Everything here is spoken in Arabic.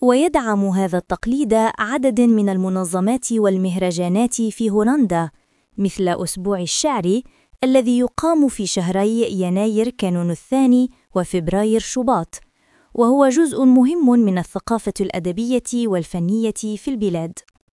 ويدعم هذا التقليد عدد من المنظمات والمهرجانات في هولندا مثل أسبوع الشعر الذي يقام في شهري يناير كانون الثاني وفبراير شباط وهو جزء مهم من الثقافة الأدبية والفنية في البلاد.